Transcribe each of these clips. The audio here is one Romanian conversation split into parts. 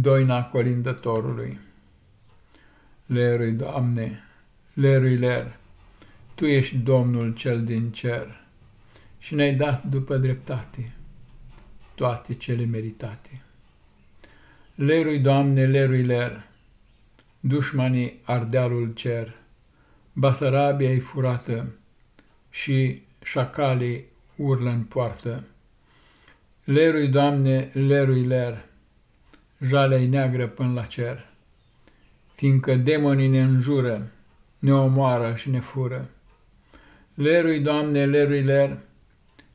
Doina colindătorului Lerui, Doamne, lerui ler, Tu ești Domnul cel din cer și ne-ai dat după dreptate toate cele meritate. Lerui, Doamne, lerui ler, dușmanii ardealul cer, Basarabia-i furată și șacalii urlă în poartă. Lerui, Doamne, lerui ler, jalea neagră până la cer, fiindcă demonii ne înjură, ne omoară și ne fură. Lerui, Doamne, lerui ler,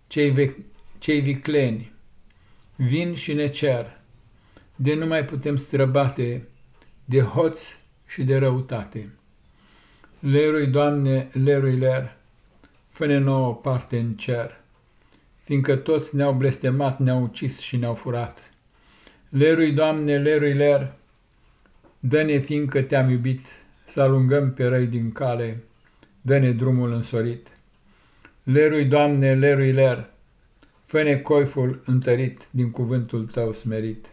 cei, cei vicleni, vin și ne cer, de nu mai putem străbate, de hoț și de răutate. Lerui, Doamne, lerui ler, fă-ne nouă parte în cer, fiindcă toți ne-au blestemat, ne-au ucis și ne-au furat. Lerui, Doamne, lerui, ler, dă-ne, fiindcă te-am iubit, să alungăm pe răi din cale, dă-ne drumul însorit. Lerui, Doamne, lerui, ler, fă-ne coiful întărit din cuvântul Tău smerit.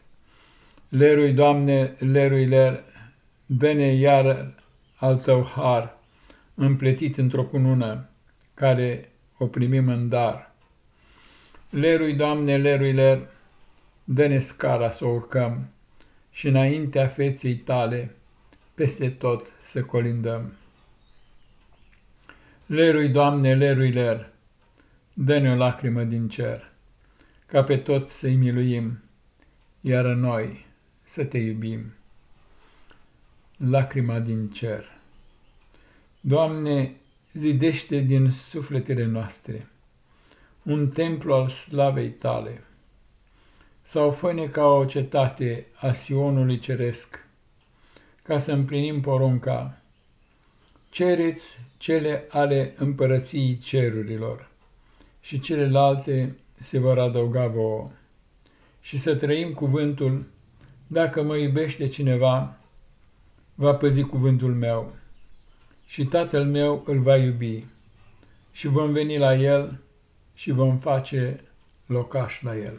Lerui, Doamne, lerui, ler, dă-ne iar al Tău har, împletit într-o cunună, care o primim în dar. Lerui, Doamne, lerui, ler, dă-ne scara să o urcăm și înaintea feței tale, peste tot să colindăm. Lerui, Doamne, lerui, ler, dă-ne o lacrimă din cer, ca pe toți să-i miluim, iar noi să te iubim. Lacrima din cer Doamne, zidește din sufletele noastre un templu al slavei tale, sau fă ca o cetate a Sionului ceresc, ca să împlinim porunca. Cereți cele ale împărăției cerurilor și celelalte se vor adăuga vouă. Și să trăim cuvântul, dacă mă iubește cineva, va păzi cuvântul meu și tatăl meu îl va iubi și vom veni la el și vom face locaș la el.